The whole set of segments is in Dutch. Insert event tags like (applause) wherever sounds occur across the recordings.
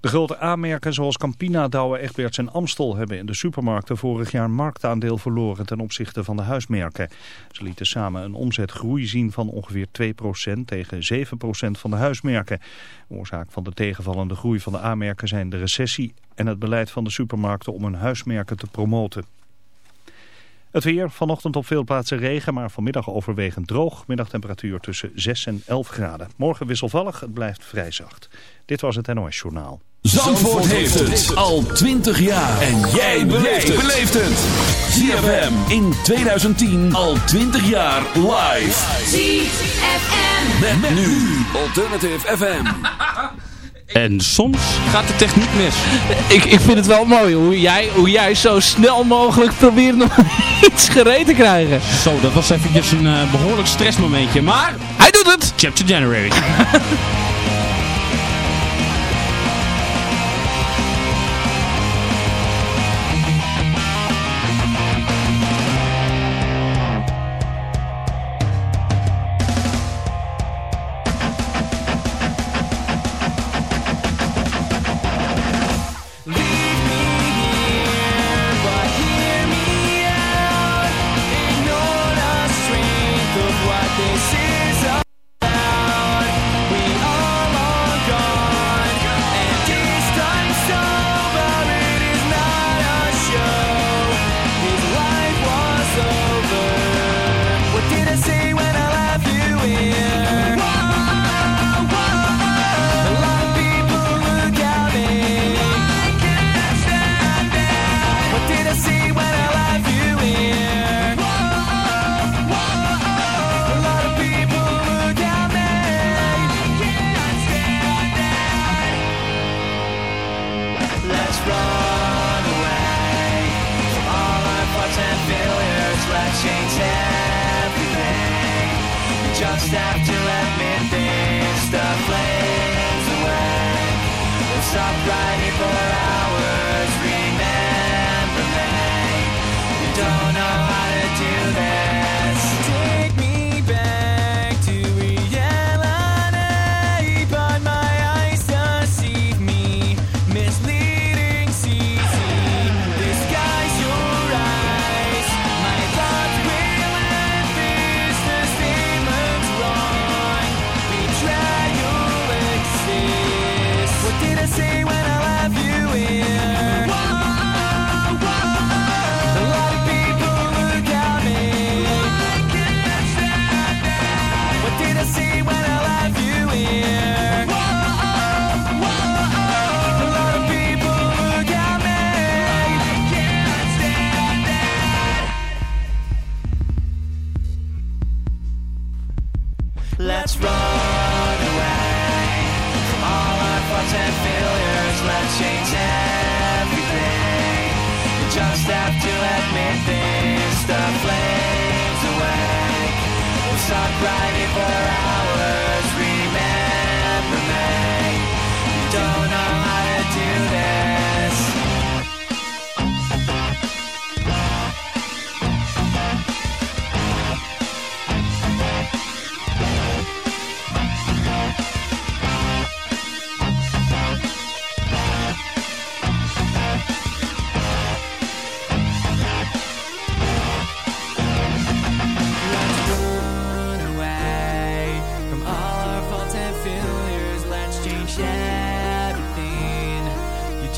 De grote aanmerken zoals Campina, Douwe, Egberts en Amstel hebben in de supermarkten vorig jaar marktaandeel verloren ten opzichte van de huismerken. Ze lieten samen een omzetgroei zien van ongeveer 2% tegen 7% van de huismerken. Oorzaak van de tegenvallende groei van de aanmerken zijn de recessie en het beleid van de supermarkten om hun huismerken te promoten. Het weer, vanochtend op veel plaatsen regen, maar vanmiddag overwegend droog. Middagtemperatuur tussen 6 en 11 graden. Morgen wisselvallig, het blijft vrij zacht. Dit was het NOS Journaal. Zandvoort, heeft het al 20 jaar. En jij beleeft het. ZFM in 2010 al 20 jaar live. ZFM. Met, nu Alternative FM. (laughs) En soms gaat de techniek mis. Ik, ik vind het wel mooi hoe jij, hoe jij zo snel mogelijk probeert nog (laughs) iets gereed te krijgen. Zo, dat was eventjes een uh, behoorlijk stressmomentje. Maar Hij doet het! chapter January. (laughs) after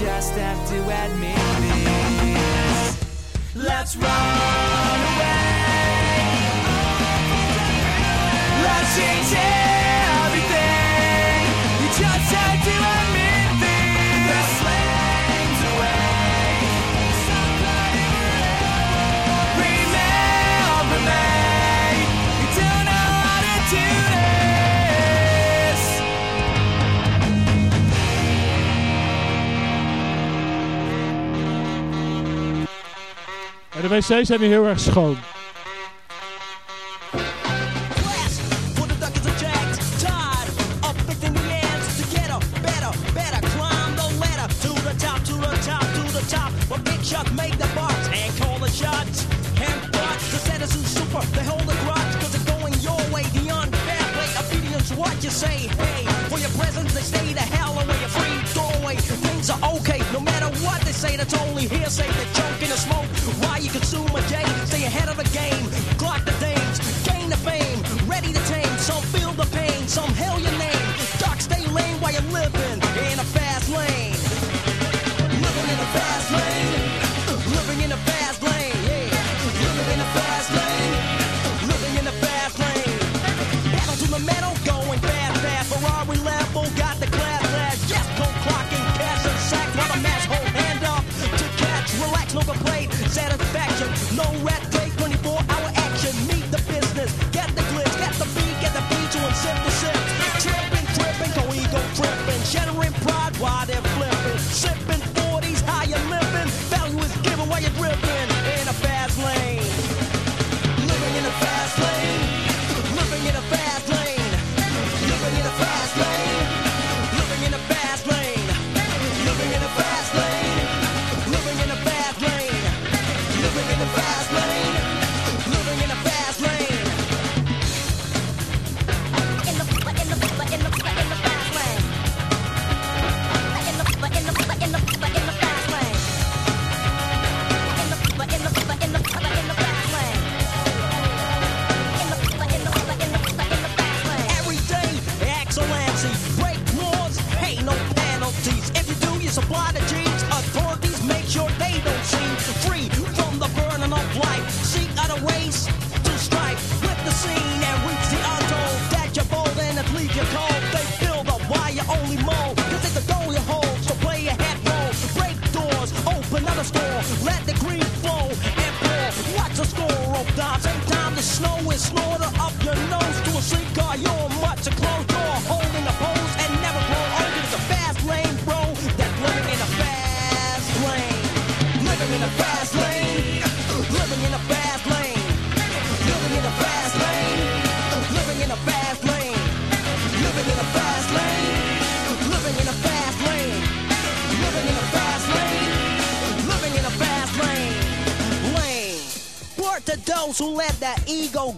just have to admit this. Let's run away. Let's change it. De wc's zijn nu heel erg schoon.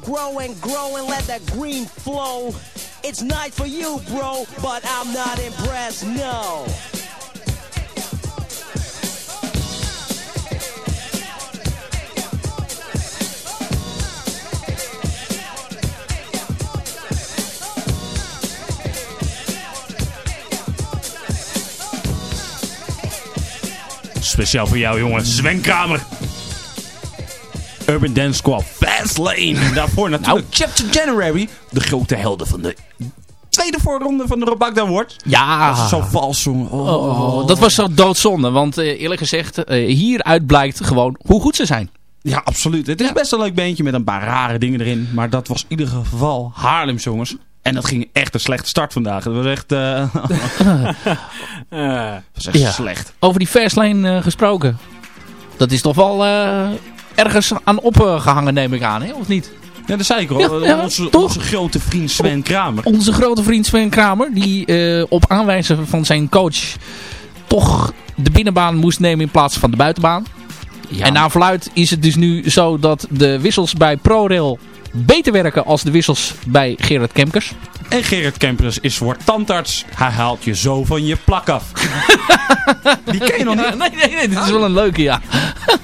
grow, and grow and let that green flow. It's nice for you, bro, but I'm not impressed, no. Speciaal voor jou, jongen. Zwenkamer. Urban Dance Squad Fastlane. En daarvoor natuurlijk nou. Chapter January. De grote helden van de tweede voorronde van de Rob Agda Award. Ja. Dat zo vals jongen. Oh. Oh, oh, oh. Dat was zo doodzonde. Want eh, eerlijk gezegd, eh, hieruit blijkt gewoon hoe goed ze zijn. Ja, absoluut. Het is best een leuk beentje met een paar rare dingen erin. Maar dat was in ieder geval Haarlem, jongens. En dat ging echt een slechte start vandaag. Dat was echt... (laughs) (laughs) Uh... echt slecht. Over die Fastlane uh, gesproken. Dat is toch wel ergens aan opgehangen, neem ik aan, hè? of niet? Ja, dat zei ik al. Eh, onze, onze, grote vriend Sven Kramer. Onze grote vriend Sven Kramer, die eh, op aanwijzing van zijn coach toch de binnenbaan moest nemen in plaats van de buitenbaan. Ja. En naar verluid is het dus nu zo dat de wissels bij ProRail beter werken als de wissels bij Gerard Kemkers. En Gerrit Kempers is voor tandarts. Hij haalt je zo van je plak af. (laughs) Die ken je nog niet. Nee, nee, nee, dit is wel een leuke, ja.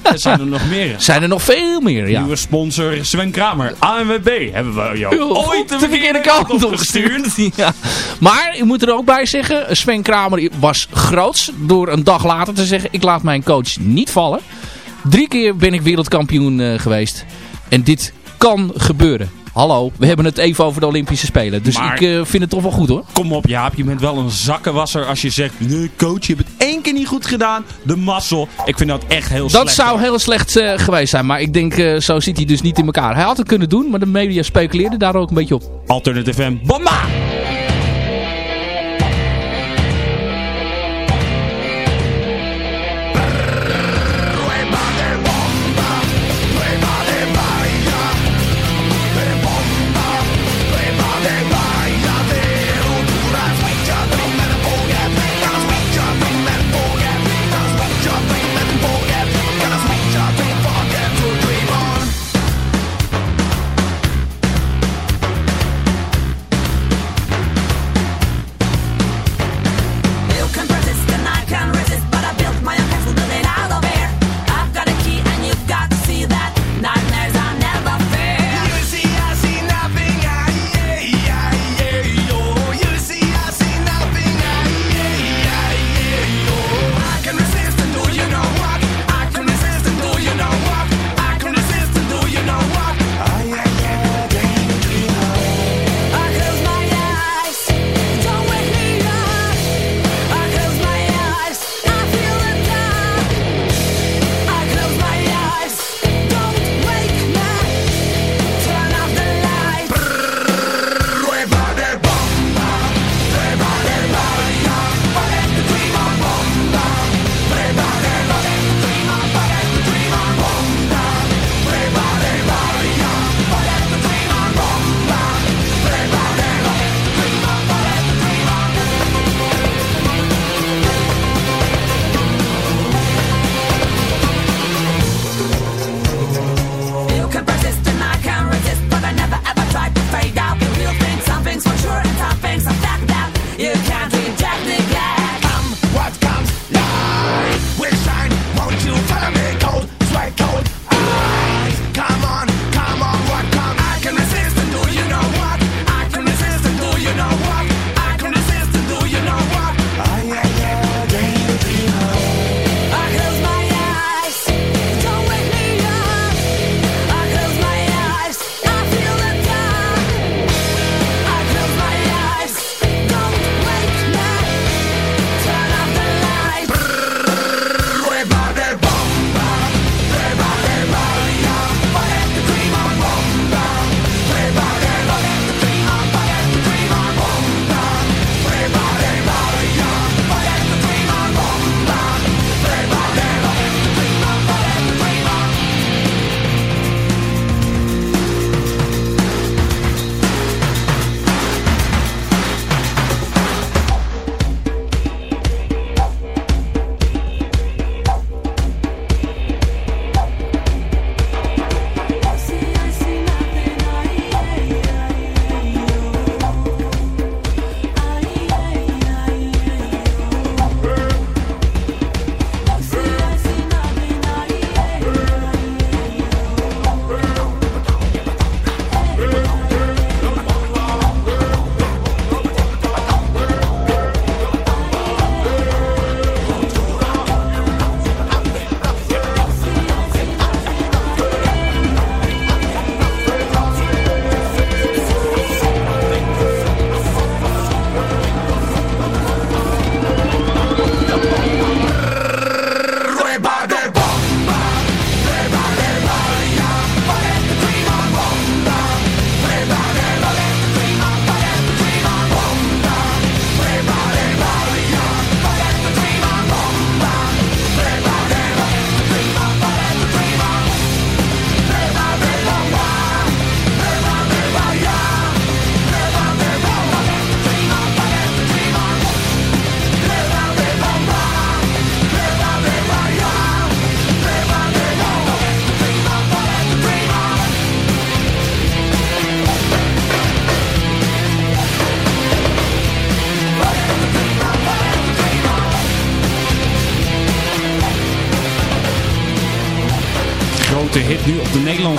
Er zijn er nog meer. (laughs) Zijn er nog veel meer, ja. Nieuwe sponsor Sven Kramer. ANWB hebben we jou Ooit ooit de verkeerde kant op gestuurd. (laughs) Ja. Maar je moet er ook bij zeggen, Sven Kramer was groots door een dag later te zeggen, ik laat mijn coach niet vallen. Drie keer ben ik wereldkampioen eh, geweest. En dit kan gebeuren. Hallo, we hebben het even over de Olympische Spelen. Dus Maar- ik eh, vind het toch wel goed hoor. Kom op Jaap, je bent wel een zakkenwasser als je zegt... Nee coach, je hebt het één keer niet goed gedaan. De mazzel. Ik vind dat echt heel slecht. Dat zou heel slecht eh, geweest zijn. Maar ik denk, eh, zo zit hij dus niet in elkaar. Hij had het kunnen doen, maar de media speculeerden daar ook een beetje op. Alternative FM. Bomba!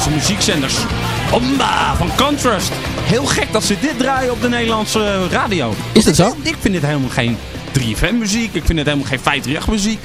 Nederlandse muziekzenders. Omba van Contrast. Heel gek dat ze dit draaien op de Nederlandse eh, radio. Is dat zo? Ik, ik vind dit helemaal geen 3FM muziek. Ik vind het helemaal geen 538 muziek.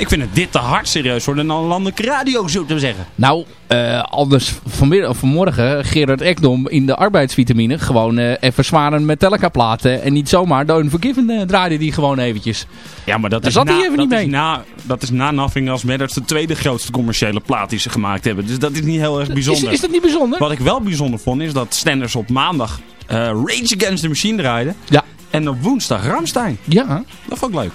Ik vind het dit te hard serieus voor de landelijke radio, zo te zeggen. Nou, eh, anders vanmiddag, vanmorgen Gerard Ekdom in de arbeidsvitamine gewoon eh, even zware Metallica platen. En niet zomaar The Unforgiven uh, draaide die gewoon eventjes. Ja, maar dat Daar is, zat hij na, even dat niet is mee. na, dat is na Nothing Else Matters de tweede grootste commerciële plaat die ze gemaakt hebben. Dus dat is niet heel erg Is, bijzonder. is dat niet bijzonder? Wat ik wel bijzonder vond is dat Stenders op maandag eh, Rage Against the Machine draaide. Ja. En op woensdag Ramstein. Ja, Dat vond ik leuk.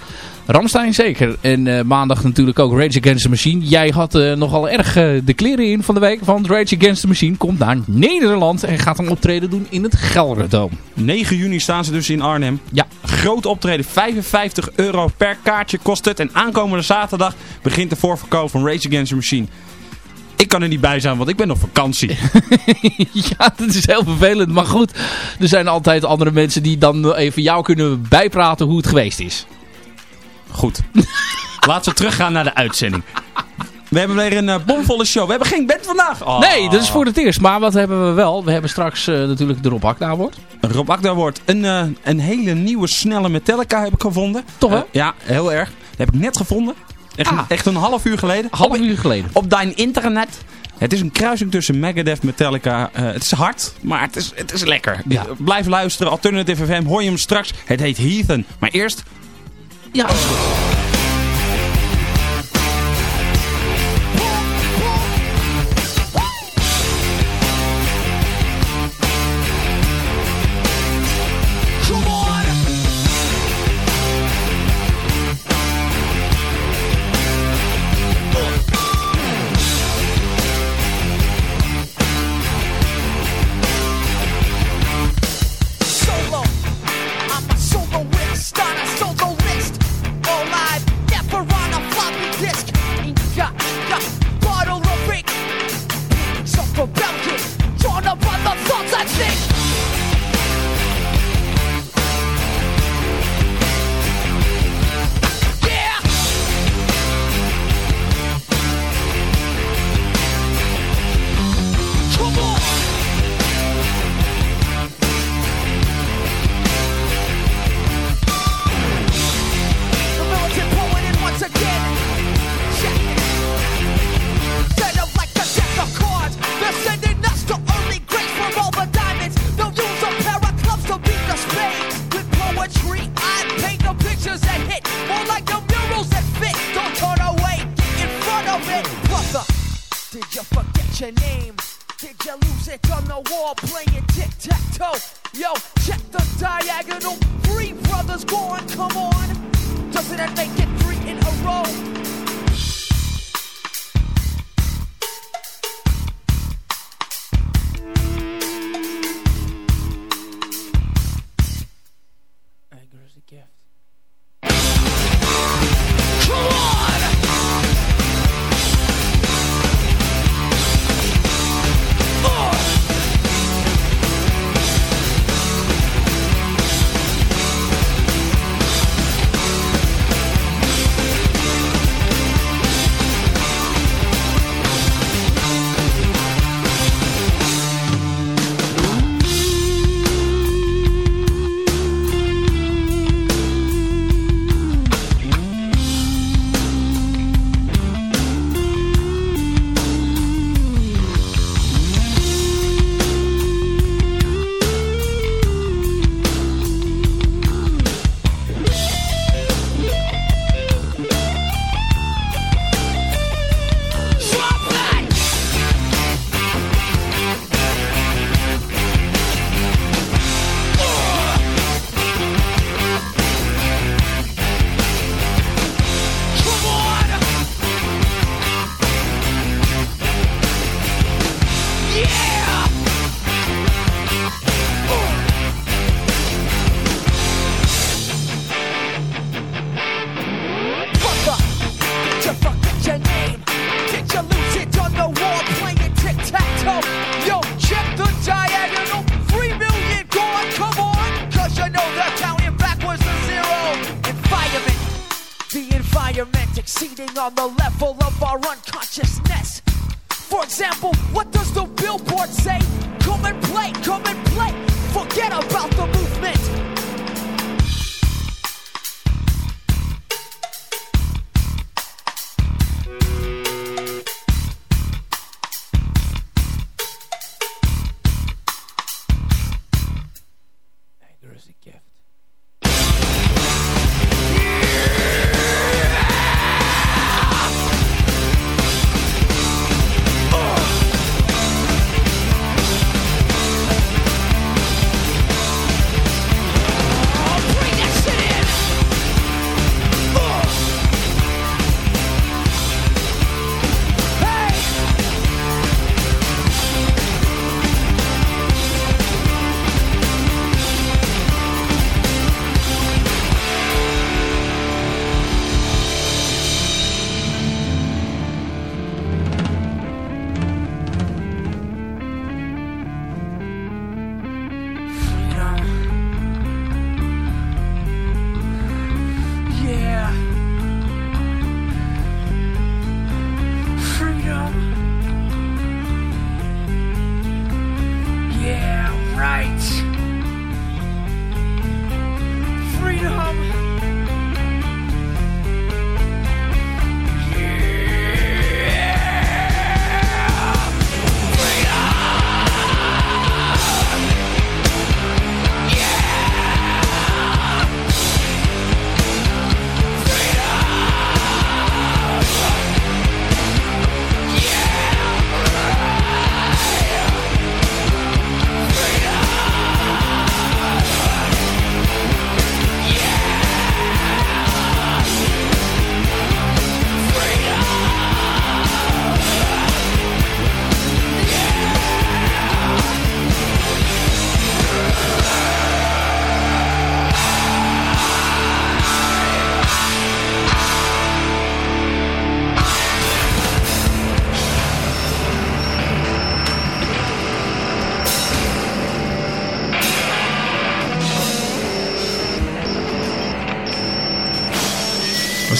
Ramstein zeker. En eh, maandag natuurlijk ook Rage Against the Machine. Jij had eh, nogal erg eh, de kleren in van de week. Want Rage Against the Machine komt naar Nederland. En gaat een optreden doen in het Gelderdoom. 9 juni staan ze dus in Arnhem. Ja. Groot optreden, 55 euro per kaartje kost het. En aankomende zaterdag begint de voorverkoop van Rage Against the Machine. Ik kan er niet bij zijn, want ik ben op vakantie. (laughs) ja, dat is heel vervelend. Maar goed, er zijn altijd andere mensen die dan even jou kunnen bijpraten hoe het geweest is. Goed. (laughs) Laten we teruggaan naar de uitzending. We hebben weer een eh, bomvolle show. We hebben geen band vandaag. Oh. Nee, dat is voor het eerst. Maar wat hebben we wel? We hebben straks eh, natuurlijk de Rob Akda wordt. Rob Akda wordt een, eh, een hele nieuwe snelle Metallica heb ik gevonden. Toch, hè? Ja, heel erg. Dat heb ik net gevonden. Echt, Ah. echt een half uur geleden. Half op, uur geleden. op dein internet. Het is een kruising tussen Megadeth, Metallica. Het is hard, maar het is, het is lekker. Ja. Blijf luisteren. Alternative FM. Hoor je hem straks. Het heet Heathen. Maar eerst... Goed.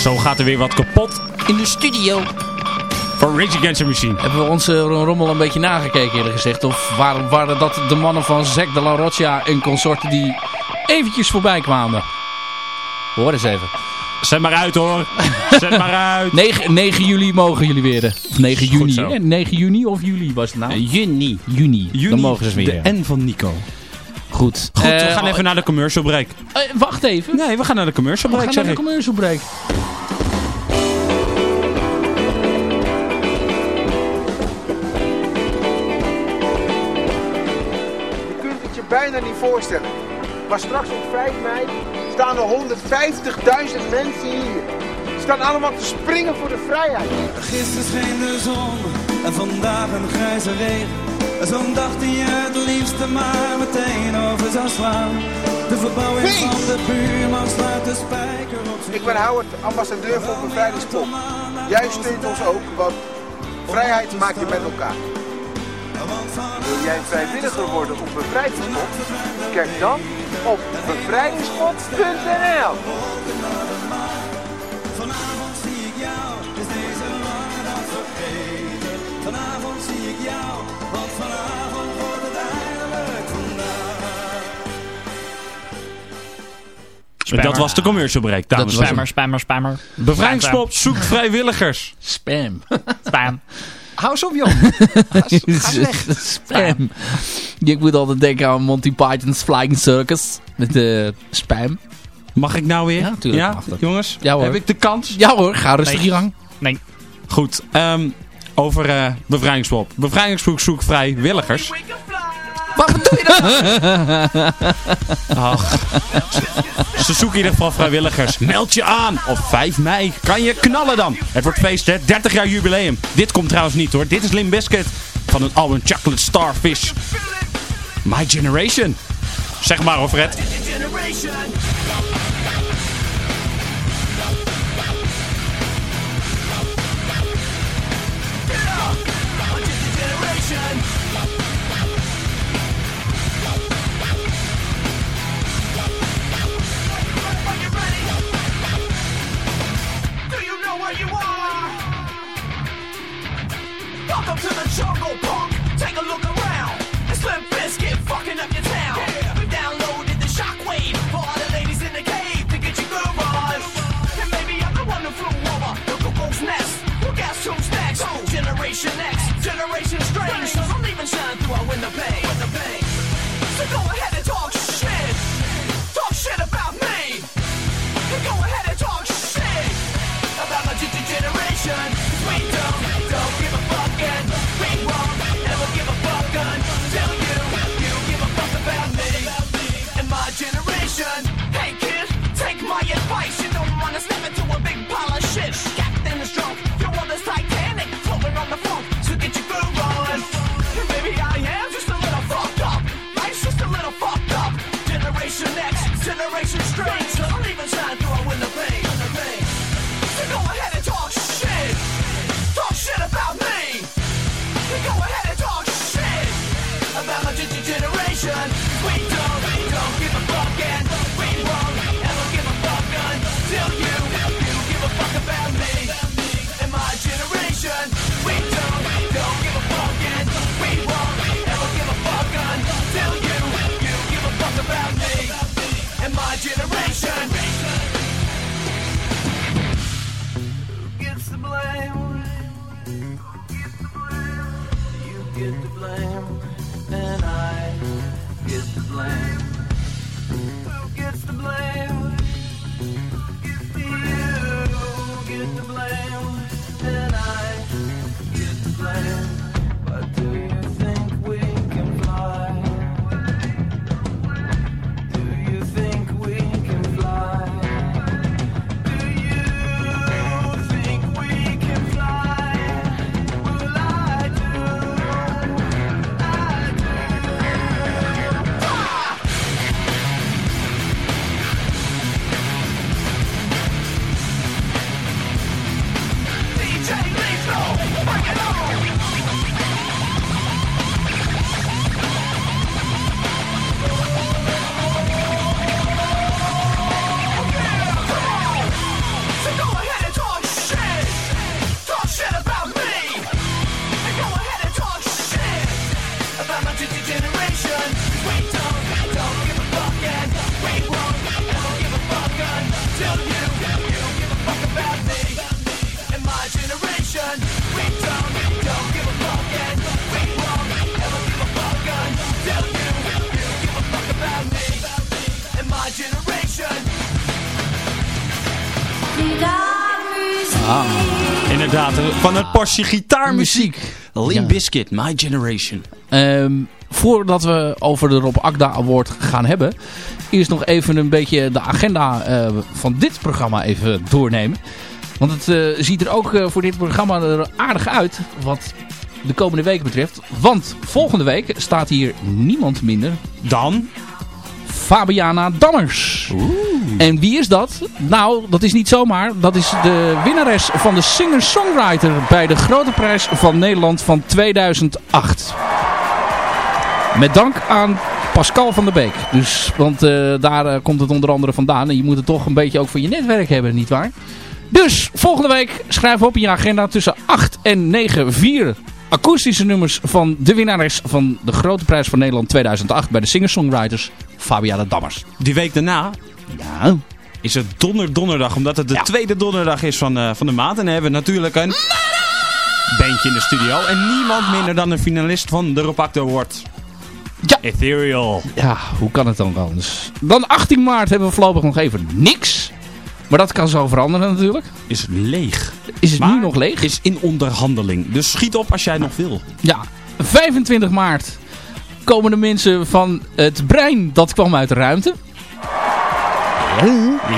Zo gaat er weer wat kapot In de studio voor Rage Against the Machine. hebben we onze rommel een beetje nagekeken eerlijk gezegd. Of waren, waren dat de mannen van Zack de la Rocha en consorten die eventjes voorbij kwamen? Hoor eens even. Zet maar uit hoor. Zet maar (laughs) uit. 9, 9 juli mogen jullie weer. Of 9 juni. zo. hè? 9 juni of juli was het nou? Juni. Juni. Dan mogen ze weer. De N van Nico. Goed. Goed, we Eh, gaan even naar de commercial break. eh, wacht even. Nee, we gaan naar de commercial We break, gaan zeg naar de commercial break. Bijna niet voorstellen. Maar straks op 5 mei staan er 150.000 mensen hier. Ze staan allemaal te springen voor de vrijheid. Gisteren scheen de zon en vandaag een grijze regen. Zo'n dag die je het liefste maar meteen over zou slaan. De verbouwing Wie? van de buurman sluit de spijker op zijn Ik ben Howard, ambassadeur voor Bevrijdingspop. Jij steunt ons ook, want vrijheid maak je met elkaar. Wil jij vrijwilliger worden op Bevrijdingspop? Kijk dan op bevrijdingspop.nl Vanavond zie ik jou, is deze lange dag vergeten. Vanavond zie ik jou, want vanavond wordt het eindelijk vandaag. Dat was de commercial break, dames en heren. Spammer, spammer, spammer. Bevrijdingspop zoekt vrijwilligers. Spam. (laughs) Spam. Hou eens op, joh. (laughs) spam. Ik moet altijd denken aan Monty Python's Flying Circus. Met de spam. Mag ik nou weer? Ja, tuurlijk mag dat. jongens? Ja, hoor. Heb ik de kans? Ja hoor, ga rustig Nee. gang. Nee. Goed, ehm, over eh bevrijdingspop. Bevrijdingspop zoekt vrijwilligers. Waarom doe je dat? Ach. Ze zoeken in ieder geval vrijwilligers. Meld je aan. Op 5 mei kan je knallen dan. Het wordt feest, hè? 30 jaar jubileum. Dit komt trouwens niet hoor. Dit is Lim Biscuit van het album Chocolate Starfish. My Generation. Zeg maar Fred. Welcome to the jungle, punk. Take a look around. It's Slim Biscuit fucking up your town. We downloaded the shockwave for all the ladies in the cave to get your groove on. And maybe I'm the one who flew over the cuckoo's nest. Who guess who's next? Generation X, Generation Strange. Don't even shine through our. Window pane. So go ahead Inderdaad, van het Porsche gitaarmuziek. Limp Ja. Bizkit, My Generation. Ehm, voordat we over de Rob Akda Award gaan hebben. Eerst nog even een beetje de agenda eh, van dit programma even doornemen. Want het eh, ziet er ook eh, voor dit programma er aardig uit. Wat de komende week betreft. Want volgende week staat hier niemand minder Dan? Fabiana Dammers. En wie is dat? Nou, dat is niet zomaar. Dat is de winnares van de singer-songwriter bij de Grote Prijs van Nederland van 2008. Met dank aan Pascal van der Beek. Dus, want eh, daar eh, komt het onder andere vandaan. En je moet het toch een beetje ook voor je netwerk hebben, nietwaar? Dus volgende week schrijf op in je agenda tussen 8 en 9 vier akoestische nummers van de winnares van de Grote Prijs van Nederland 2008 bij de singer-songwriters Fabiana Dammers. Die week daarna Ja, is het donder donderdag. Omdat het de Ja. tweede donderdag is van, eh, van de maand. En dan hebben we natuurlijk een bandje in de studio. En niemand minder dan een finalist van de Akda Award. Ja. Ethereal. Ja, hoe kan het dan anders? Dan 18 maart hebben we voorlopig nog even niks. Maar dat kan zo veranderen natuurlijk. Is leeg. Is het Maar nu nog leeg? Is in onderhandeling. Dus schiet op als jij nog wil. Ja, 25 maart komen de mensen van het brein, dat kwam uit de ruimte.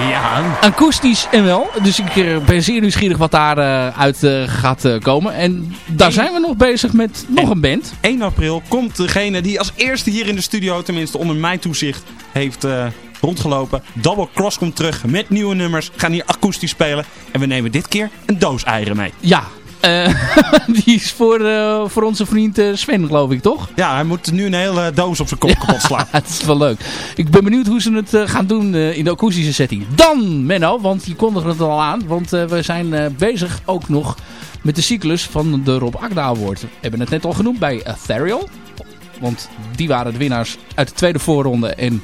Ja. Akoestisch en wel. Dus ik eh, ben zeer nieuwsgierig wat daaruit uit eh, gaat eh, komen. En daar zijn we nog bezig met nog En- een band. 1 april komt degene die als eerste hier in de studio, tenminste onder mijn toezicht, heeft eh, rondgelopen. Double Cross komt terug met nieuwe nummers. Gaan hier akoestisch spelen. En we nemen dit keer een doos eieren mee. Ja, Eh, (laughs) die is voor, eh, voor onze vriend eh, Sven, geloof ik, toch? Ja, hij moet nu een hele doos op zijn kop kapot slaan. (laughs) Het is wel leuk. Ik ben benieuwd hoe ze het eh, gaan doen eh, in de akoestische setting. Dan, Menno, want je kondigde het al aan. Want eh, we zijn eh, bezig ook nog met de cyclus van de Rob Akda Award. We hebben het net al genoemd bij Ethereal. Want die waren de winnaars uit de tweede voorronde. En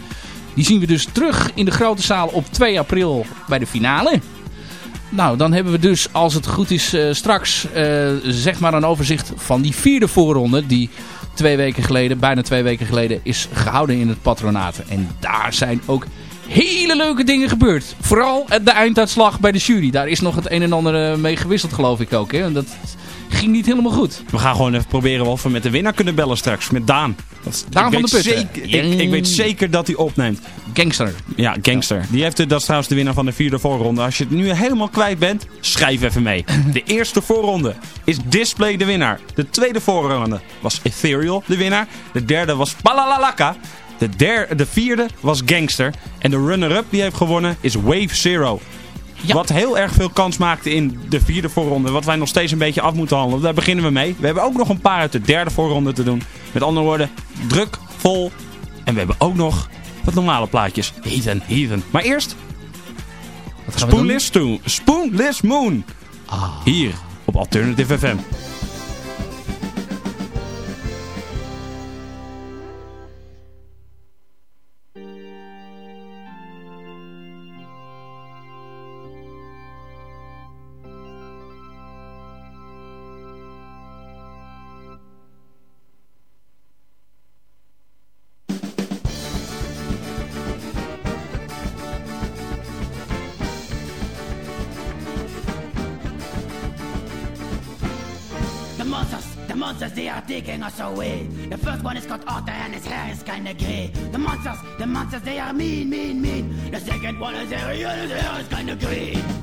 die zien we dus terug in de grote zaal op 2 april bij de finale. Nou, dan hebben we dus, als het goed is, eh, straks eh, zeg maar een overzicht van die vierde voorronde. Die twee weken geleden, bijna twee weken geleden, is gehouden in het patronaat. En daar zijn ook hele leuke dingen gebeurd. Vooral de einduitslag bij de jury. Daar is nog het een en ander eh, mee gewisseld, geloof ik ook. Hè? Dat ging niet helemaal goed. We gaan gewoon even proberen of we met de winnaar kunnen bellen straks. Met Daan. Dat is- Daan van de Putten. Zeker, ik, ik weet zeker dat hij opneemt. Gangster. Ja, Gangster. Die heeft, de- dat is trouwens de winnaar van de vierde voorronde. Als je het nu helemaal kwijt bent, schrijf even mee. De eerste voorronde is Display de winnaar. De tweede voorronde was Ethereal de winnaar. De derde was Palalalaka. De, der, de vierde was Gangster. En de runner-up die heeft gewonnen is Wave Zero. Ja. Wat heel erg veel kans maakte in de vierde voorronde. Wat wij nog steeds een beetje af moeten handelen. Daar beginnen we mee. We hebben ook nog een paar uit de derde voorronde te doen. Met andere woorden, druk, vol. En we hebben ook nog wat normale plaatjes. Heathen, heathen. Maar eerst? Spoonless, Spoonless Moon. Hier op Alternative FM. Monsters, the monsters, they are taking us away. The first one is called Arthur and his hair is kinda gay. The monsters, the monsters, they are mean, mean, mean. The second one is Harry and his hair is kinda green.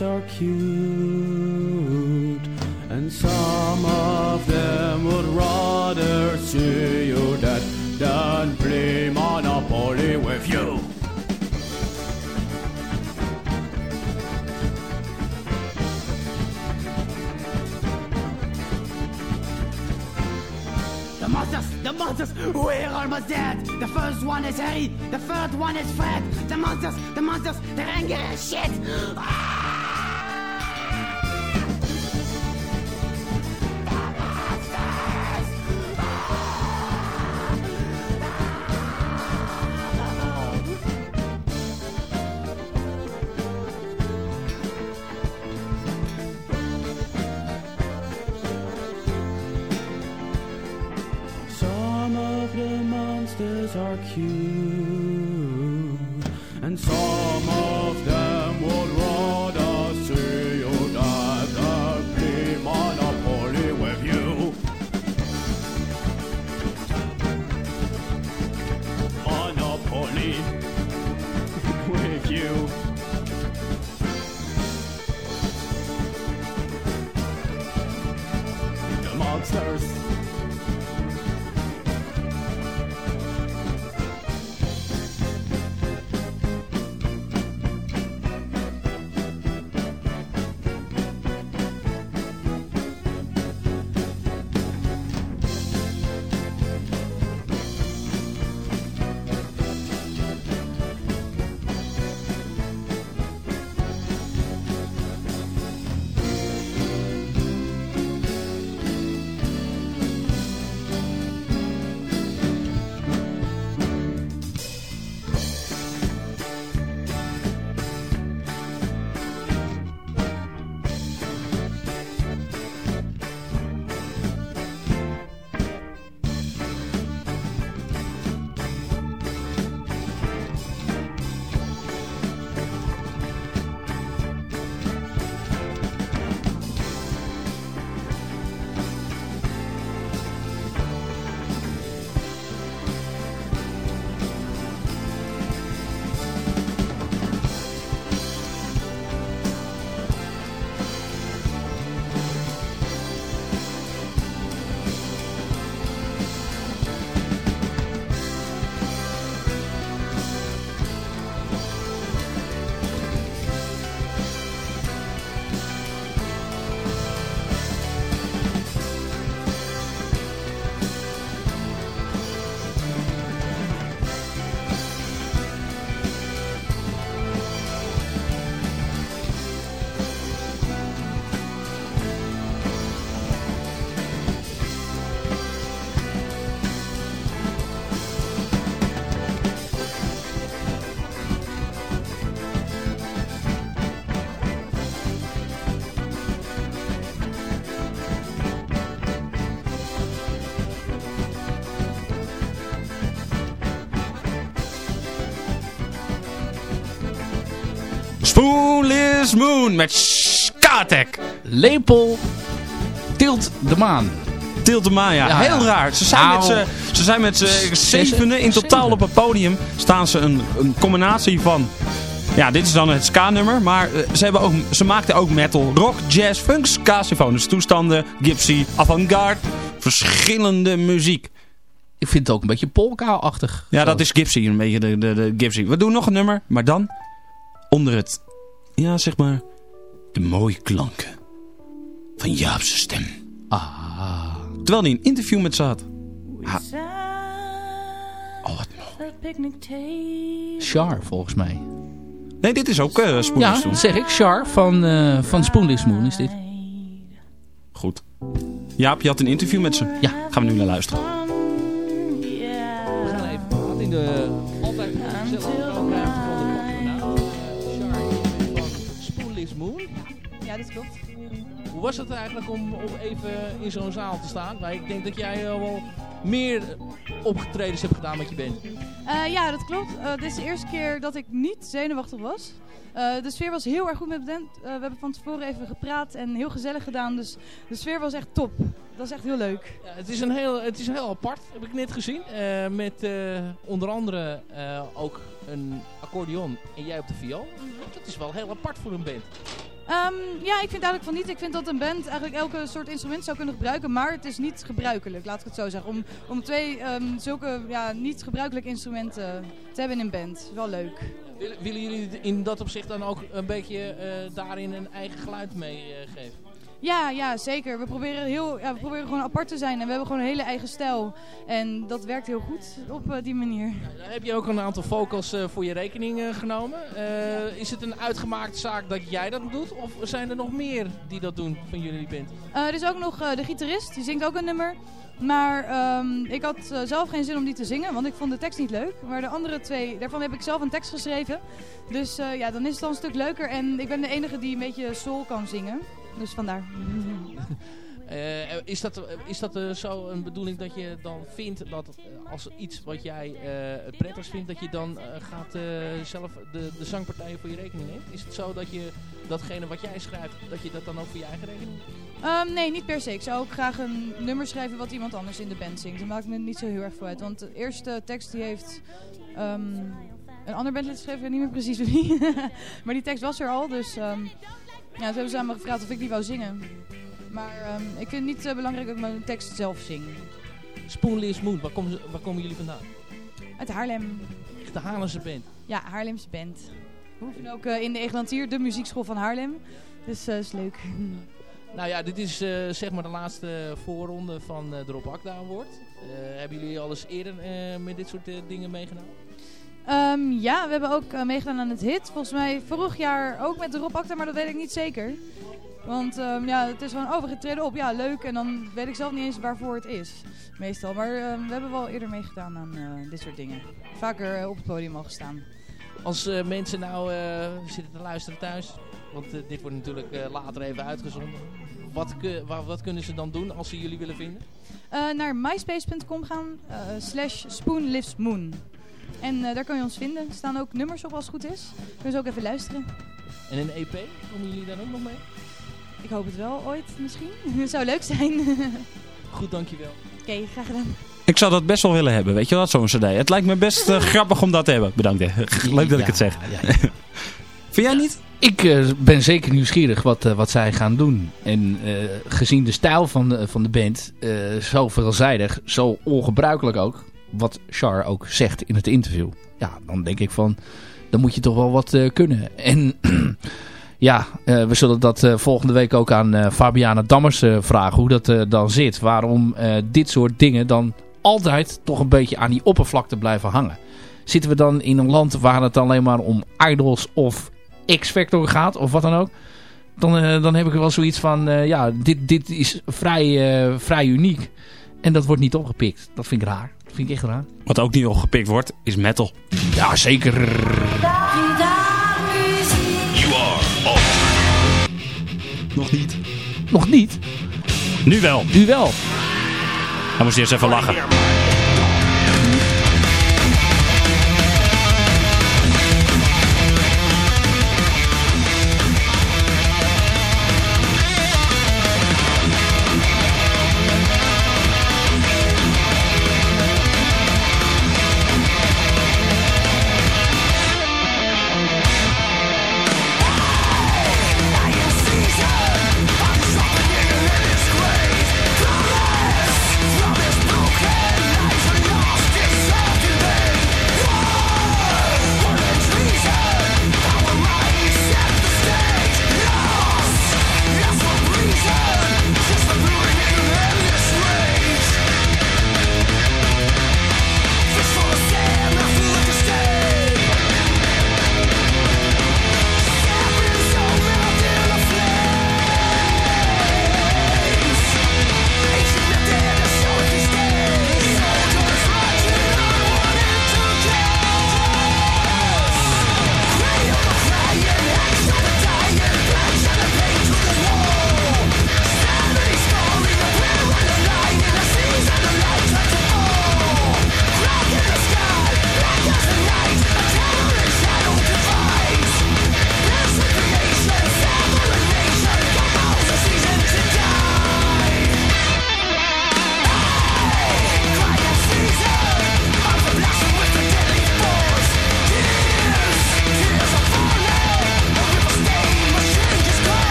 Monsters are cute, and some of them would rather see you dead than play Monopoly with you. The monsters, the monsters, we're almost dead. The first one is Harry, the third one is Fred. The monsters, the monsters, they're angry as shit. Some Moon met Skatek. Lepel tilt de maan. Tilt de maan, ja. Ja, Heel ja. raar. Ze zijn Nou, met z'n- ze zijn met z'n zevenen in totaal op het podium. Staan ze een, een combinatie van... Ja, dit is dan het ska-nummer, maar eh, ze, hebben ook, ze maakten ook metal, rock, jazz, funk, ska, symfonische toestanden, gypsy, avant-garde, verschillende muziek. Ik vind het ook een beetje polka-achtig. Ja, Zo. dat is gypsy, een beetje de, de, de gypsy. We doen nog een nummer, maar dan onder het, ja zeg maar, de mooie klanken van Jaapse stem. Ah. Terwijl hij een interview met zat. Ha- Oh, wat mooi. Char, volgens mij. Nee, dit is ook uh, Ja, dat zeg ik. Char van, eh van Spoonless Moon is dit. Goed. Jaap, je had een interview met ze. Ja. Gaan we nu naar luisteren. We gaan even praten in de Hoe was het eigenlijk om, om even in zo'n zaal te staan? Nou, ik denk dat jij eh, wel meer opgetredens hebt gedaan met je band. Eh, ja, dat klopt. Eh, dit is de eerste keer dat ik niet zenuwachtig was. De sfeer was heel erg goed met de band. We hebben van tevoren even gepraat en heel gezellig gedaan. Dus de sfeer was echt top. Dat is echt heel leuk. Ja, het, is een heel, het is heel apart, heb ik net gezien. Met onder andere ook een accordeon en jij op de viool. Dat is wel heel apart voor een band. Ehm, ja, ik vind eigenlijk van niet. Ik vind dat een band eigenlijk elke soort instrument zou kunnen gebruiken. Maar het is niet gebruikelijk, laat ik het zo zeggen. Om, om twee ehm, zulke ja, niet gebruikelijke instrumenten te hebben in een band. Wel leuk. Willen, willen jullie in dat opzicht dan ook een beetje eh, daarin een eigen geluid meegeven? Ja, ja, zeker. We proberen, heel, ja, we proberen gewoon apart te zijn. En we hebben gewoon een hele eigen stijl. En dat werkt heel goed op eh, die manier. Dan heb je ook een aantal vocals eh, voor je rekening eh, genomen. Is het een uitgemaakte zaak dat jij dat doet? Of zijn er nog meer die dat doen van jullie band? Er is ook nog de gitarist, die zingt ook een nummer. Maar ehm, ik had zelf geen zin om die te zingen, want ik vond de tekst niet leuk. Maar de andere twee, daarvan heb ik zelf een tekst geschreven. Dus ja, dan is het al een stuk leuker. En ik ben de enige die een beetje soul kan zingen. Dus vandaar. (laughs) Eh, is dat, is dat eh, zo een bedoeling dat je dan vindt dat eh, als iets wat jij het prettigst vindt, dat je dan gaat zelf de, de zangpartijen voor je rekening neemt? Is het zo dat je datgene wat jij schrijft, dat je dat dan ook voor je eigen rekening doet? Ehm, nee, niet per se. Ik zou ook graag een nummer schrijven wat iemand anders in de band zingt. Dat maakt me niet zo heel erg veel uit. Want de eerste tekst die heeft ehm, een ander bandlid geschreven. Ik weet niet meer precies wie. (laughs) maar die tekst was er al. Dus ehm, ja, toen hebben samen gevraagd of ik die wou zingen. Maar ehm, ik vind het niet eh, belangrijk dat ik mijn tekst zelf zing. Spoonless Moon, waar komen, waar komen jullie vandaan? Uit Haarlem. Echt de Haarlemse band. Ja, Haarlemse band. We oefenen ook eh, in de Eglantier, de muziekschool van Haarlem. Dus dat is leuk. (laughs) Nou ja, dit is eh, zeg maar de laatste voorronde van eh de Rob Akda Award. Eh, hebben jullie al eens eerder eh, met dit soort eh, dingen meegenomen? Ehm, ja, we hebben ook eh, meegedaan aan het hit. Volgens mij vorig jaar ook met de Rob Acta, maar dat weet ik niet zeker. Want ehm, ja, het is gewoon overgetreden op. Ja, leuk. En dan weet ik zelf niet eens waarvoor het is. Meestal. Maar ehm, we hebben wel eerder meegedaan aan eh, dit soort dingen. Vaker eh, op het podium al gestaan. Als mensen nou zitten te luisteren thuis, want dit wordt natuurlijk later even uitgezonden. Wat, wat kunnen ze dan doen als ze jullie willen vinden? Naar myspace.com gaan. slash spoonlivesmoon. En eh, daar kan je ons vinden. Er staan ook nummers op als het goed is. Kunnen ze ook even luisteren. En een EP, komen jullie dan ook nog mee? Ik hoop het wel ooit misschien. (laughs) Het zou leuk zijn. (laughs) Goed, dankjewel. Oké, graag gedaan. Ik zou dat best wel willen hebben, weet je wat, zo'n cd. Het lijkt me best eh, (laughs) grappig om dat te hebben. Bedankt, hè. Leuk dat ik het zeg. Vind jij niet? Ik eh, ben zeker nieuwsgierig wat, eh, wat zij gaan doen. En eh, gezien de stijl van de, van de band, eh, zo veelzijdig, zo ongebruikelijk ook. Wat Char ook zegt in het interview. Ja, dan denk ik van, dan moet je toch wel wat eh, kunnen. En (clears throat) ja, eh, we zullen dat eh, volgende week ook aan Fabiana Dammers vragen. Hoe dat dan zit. Waarom dit soort dingen dan altijd toch een beetje aan die oppervlakte blijven hangen. Zitten we dan in een land waar het alleen maar om idols of X-Factor gaat of wat dan ook. Dan, dan heb ik wel zoiets van, ja, dit, dit is vrij, vrij uniek. En dat wordt niet opgepikt. Dat vind ik raar. Dat vind ik echt raar. Wat ook niet opgepikt wordt, is metal. Ja, zeker. You are off. Nog niet. Nog niet? Nu wel. Nu wel. Dan moest je eerst even lachen.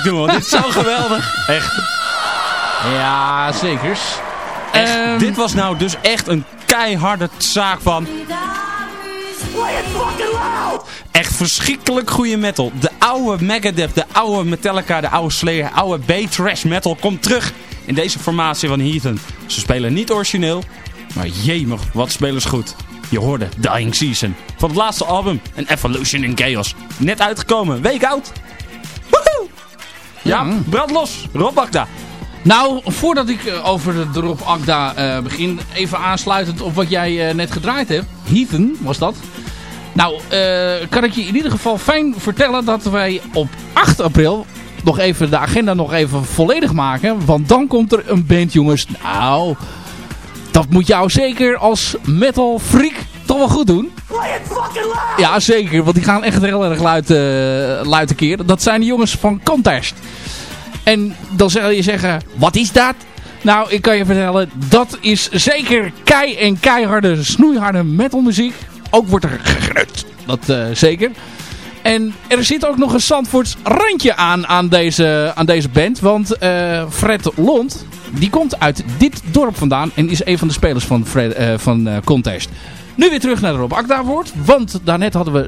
Vaak doen, want dit is zo (laughs) geweldig. Echt. Ja, zekers. Echt, Ehm, dit was nou dus echt een keiharde zaak van... Echt verschrikkelijk goede metal. De oude Megadeth, de oude Metallica, de oude Slayer, oude B-trash metal komt terug in deze formatie van Heathen. Ze spelen niet origineel, maar jemig, wat spelen ze goed. Je hoorde Dying Season van het laatste album, een Evolution in Chaos. Net uitgekomen, week oud. Ja, brand los, Rob Akda. Nou, voordat ik eh, over de Drop Agda eh, begin, even aansluitend op wat jij eh, net gedraaid hebt. Heathen was dat. Nou, kan ik je in ieder geval fijn vertellen dat wij op 8 april nog even de agenda nog even volledig maken. Want dan komt er een band, jongens. Nou, dat moet jou zeker als metal freak toch wel goed doen. Ja, zeker. Want die gaan echt heel erg luid, eh luid tekeer. Dat zijn de jongens van Contest. En dan zal je zeggen, wat is dat? Nou, ik kan je vertellen, dat is zeker kei en keiharde, snoeiharde metalmuziek. Ook wordt er gegrukt, dat eh, zeker. En er zit ook nog een Zandvoorts randje aan, aan, deze, aan deze band. Want eh, Fred Lond, die komt uit dit dorp vandaan en is een van de spelers van, Fred, van Contest. Nu weer terug naar de Rob Akda woord, want daarnet hadden we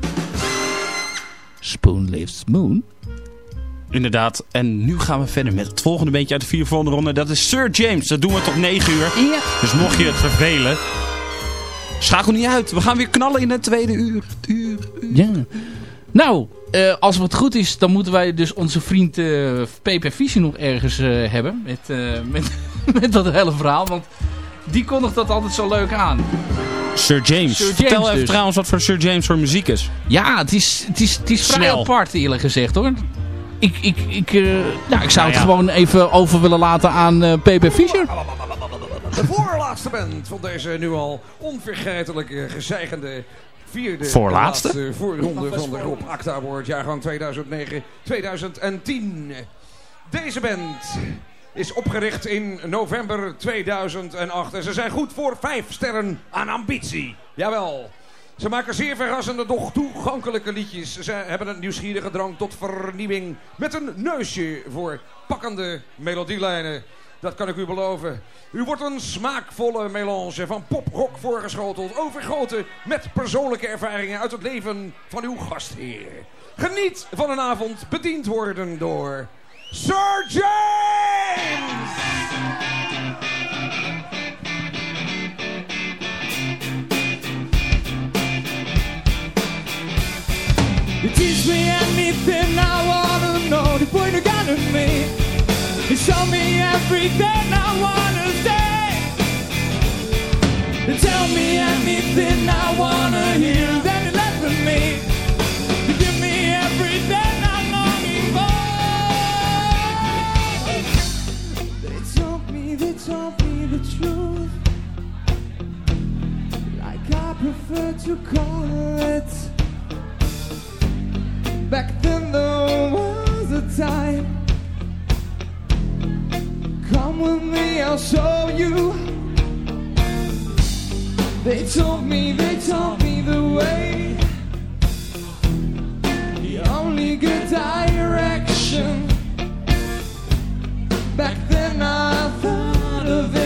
Spoon Lifts Moon. Inderdaad. En nu gaan we verder met het volgende beetje uit de vier volgende ronde. Dat is Sir James. Dat doen we tot 9 uur. Ja. Dus mocht je het vervelen, schakel niet uit. We gaan weer knallen in het tweede uur. uur, uur. Ja. Nou, eh, als het goed is, dan moeten wij dus onze vriend PP Visie nog ergens eh, hebben. Met, met, (laughs) met dat hele verhaal. Want die kondigt dat altijd zo leuk aan. Sir James. Sir James Vertel even dus. trouwens wat voor Sir James voor muziek is. Ja, het is, het is, het is vrij Snel. apart eerlijk gezegd hoor. Ik, ik, ik, eh, nou, ik zou Nou het ja. gewoon even over willen laten aan eh PP Fischer. De voorlaatste band van deze nu al onvergetelijke, gezegende vierde Voorlaatste? laatste voorronde van de Rob Acta Award jaargang 2009-2010. Deze band is opgericht in november 2008 en ze zijn goed voor vijf sterren aan ambitie. Jawel. Ze maken zeer verrassende, doch toegankelijke liedjes. Ze hebben een nieuwsgierige drang tot vernieuwing met een neusje voor pakkende melodielijnen. Dat kan ik u beloven. U wordt een smaakvolle melange van pop-rock voorgeschoteld, overgoten met persoonlijke ervaringen uit het leven van uw gastheer. Geniet van een avond bediend worden door Sir James! You teach me anything I wanna know. You point a gun at me. You show me everything I wanna say. You tell me anything I wanna hear. Prefer to call it. Back then there was a time. Come with me, I'll show you. They told me, they told me the way. The only good direction. Back then I thought of it.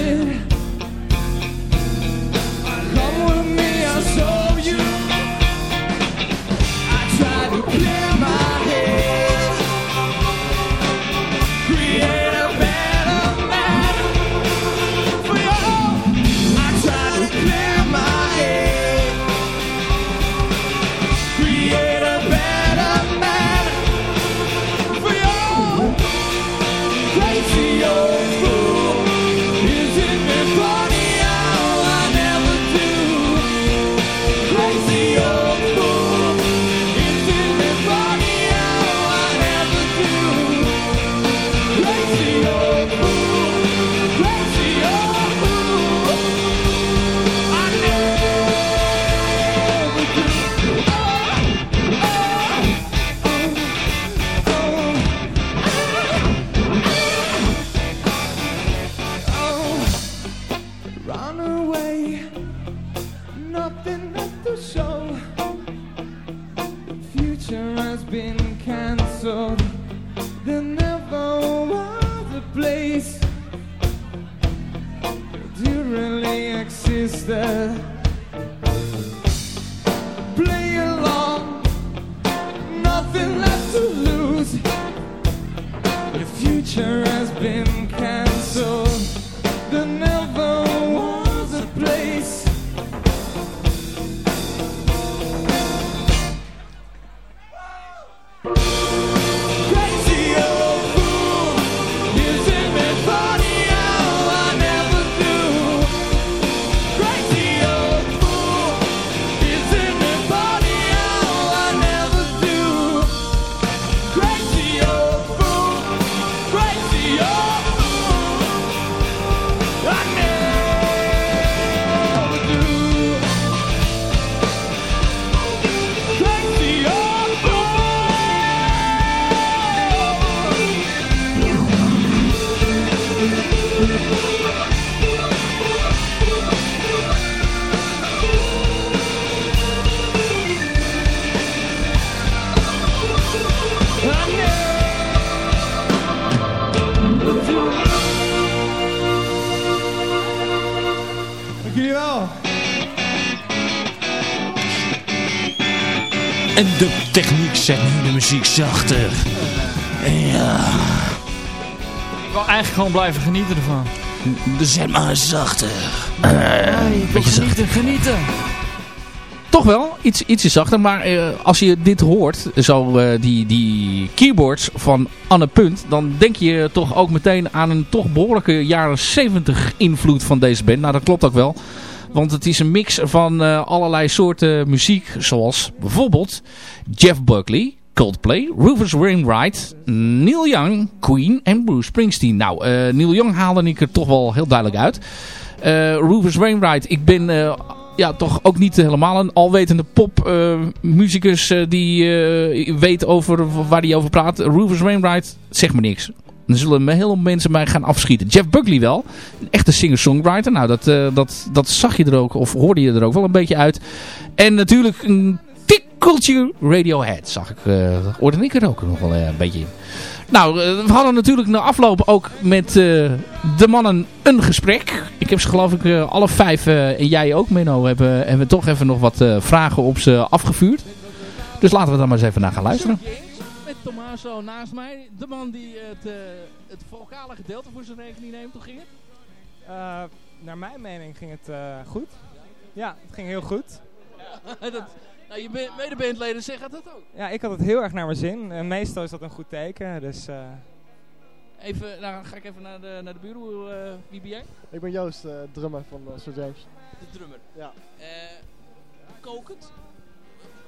Gewoon blijven genieten ervan. Zet maar zachter. ik wil genieten, genieten. Toch wel, iets, ietsje zachter. Maar eh, als je dit hoort, zo die, die keyboards van Anne Punt... dan denk je toch ook meteen aan een toch behoorlijke jaren 70 invloed van deze band. Nou, dat klopt ook wel. Want het is een mix van allerlei soorten muziek. Zoals bijvoorbeeld Jeff Buckley, Coldplay, Rufus Wainwright, Neil Young, Queen en Bruce Springsteen. Nou, eh, Neil Young haalde ik er toch wel heel duidelijk uit. Eh Rufus Wainwright, ik ben eh, ja, toch ook niet helemaal een alwetende popmuzikus die weet over waar hij over praat. Rufus Wainwright, zeg me niks. Dan zullen heel veel mensen mij gaan afschieten. Jeff Buckley wel. Een echte singer-songwriter. Nou, dat, dat, dat zag je er ook, of hoorde je er ook wel een beetje uit. En natuurlijk een tikkeltje Radiohead, zag ik. eh hoorde ik er ook nog wel eh, een beetje in. Nou, eh, we hadden natuurlijk na afloop ook met eh, de mannen een gesprek. Ik heb ze geloof ik alle vijf, eh, en jij ook Menno, hebben, hebben we toch even nog wat eh, vragen op ze afgevuurd. Dus laten we daar maar eens even naar gaan luisteren. Met Tommaso naast mij. De man die het, eh, het vocale gedeelte voor zijn rekening neemt. Hoe ging het? Eh, naar mijn mening ging het eh, goed. Ja, het ging heel goed. (laughs) dat, nou, je medebandleden zeggen dat ook. Ja, ik had het heel erg naar mijn zin. En meestal is dat een goed teken. Dus eh, Even, nou ga ik even naar de, naar de bureau. eh, wie ben jij? Ik ben Joost, eh, drummer van uh, Sir James. De drummer. Ja. Eh, kokend?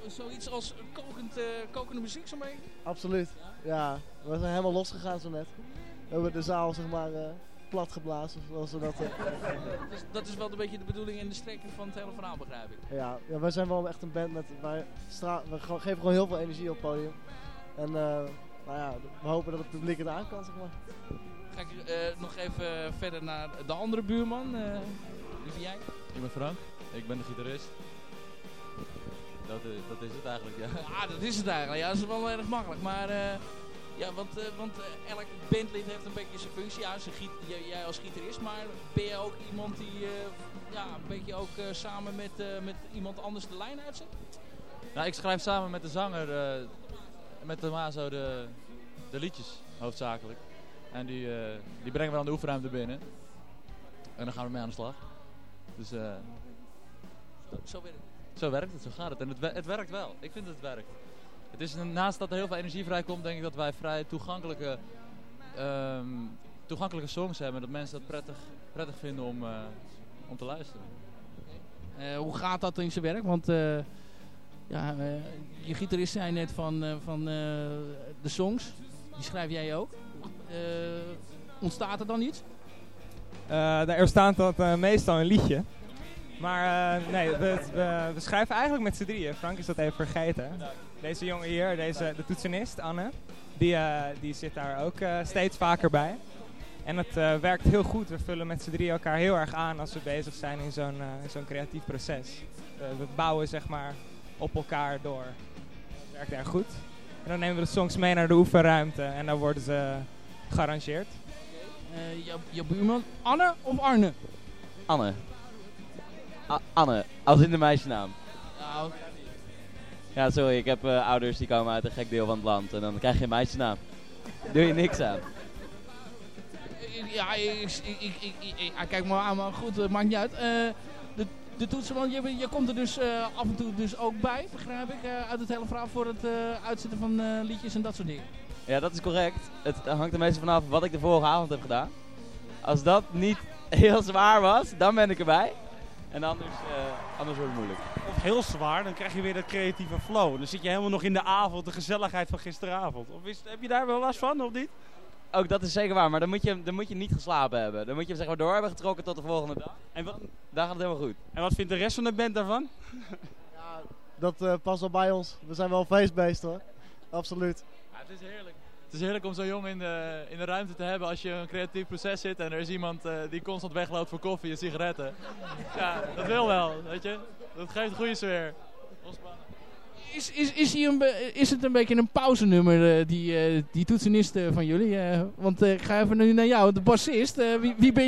Eh, Zoiets als kokend, eh, kokende muziek zo mee? Absoluut. Ja, we zijn helemaal losgegaan zo net. We hebben de zaal zeg maar eh, plat geblazen, zoals we dat... eh, (laughs) Dus dat is wel een beetje de bedoeling en de strekking van het hele verhaal, begrijp ik. ja, ja, wij zijn wel echt een band met... Wij stra we geven gewoon heel veel energie op het podium. En eh, nou ja, we hopen dat het publiek het aan kan, zeg maar. Ga ik eh, nog even verder naar de andere buurman. eh, wie ben jij? Ik ben Frank, ik ben de gitarist. Dat, is- dat is het eigenlijk, ja. Ah, dat is het eigenlijk. Ja, dat is wel erg makkelijk. Maar eh, ja, want, eh, want eh, elk bandlid heeft een beetje zijn functie. Ja, zijn giet- jij, als gitarist, maar ben jij ook iemand die eh, ja, een beetje ook samen met, met iemand anders de lijn uitzet? Nou, ik schrijf samen met de zanger, met Tomaso, de, de liedjes, hoofdzakelijk. En die, die brengen we dan de oefenruimte binnen. En dan gaan we mee aan de slag. Dus eh, Zo werkt het. zo werkt het, zo gaat het. En het, het werkt wel. Ik vind dat het werkt. Het is een- naast dat er heel veel energie vrijkomt, denk ik dat wij vrij toegankelijke, ehm, toegankelijke songs hebben. Dat mensen dat prettig, prettig vinden om, eh, om te luisteren. Eh, hoe gaat dat in zijn werk? Want eh, ja, je gitarist zei net van, eh, van eh, de songs. Die schrijf jij ook. Eh, ontstaat er dan iets? eh, daar staat dat eh, meestal een liedje. Maar eh, nee, we, we, we schrijven eigenlijk met z'n drieën. Frank is dat even vergeten. Deze jongen hier, deze, de toetsenist, Anne, die, eh, die zit daar ook eh, steeds vaker bij. En het eh, werkt heel goed. We vullen met z'n drieën elkaar heel erg aan als we bezig zijn in zo'n zo'n creatief proces. Eh, we bouwen zeg maar op elkaar door. Het werkt erg goed. En dan nemen we de songs mee naar de oefenruimte en dan worden ze gearrangeerd. Eh, jouw, jouw buurman, Anne of Arne? Anne. A- Anne, als in de meisjesnaam. Nou, Ja, sorry, ik heb eh, ouders die komen uit een gek deel van het land. En dan krijg je een meisjesnaam. Doe je niks aan. ja, ik, ik, ik, ik, kijk maar aan, maar goed, het maakt niet uit. Eh, de, de toetsen, want je, je komt er dus eh, af en toe dus ook bij, begrijp ik, eh, uit het hele verhaal voor het eh, uitzetten van eh, liedjes en dat soort dingen. Ja, dat is correct. Het hangt er meestal vanaf wat ik de vorige avond heb gedaan. Als dat niet (laughs) heel zwaar was, dan ben ik erbij. En anders, eh, anders wordt het moeilijk. Of heel zwaar, dan krijg je weer dat creatieve flow. Dan zit je helemaal nog in de avond, de gezelligheid van gisteravond. Of is, heb je daar wel last van, of niet? Ook dat is zeker waar, maar dan moet je, dan moet je niet geslapen hebben. Dan moet je zeg maar door hebben getrokken tot de volgende dag. En wat, daar gaat het helemaal goed. En wat vindt de rest van de band daarvan? Dat eh, past wel bij ons. We zijn wel feestbeest hoor. Absoluut. Ja, het is heerlijk. Het is heerlijk om zo'n jong in de, in de ruimte te hebben als je een creatief proces zit en er is iemand eh, die constant wegloopt voor koffie en sigaretten. ja, dat wil wel, weet je. Dat geeft een goede sfeer. Is, is, is, een is het een beetje een pauzenummer, eh, die, eh, die toetsenist van jullie? Want ik ga even nu naar jou, de bassist. Wie, wie ben je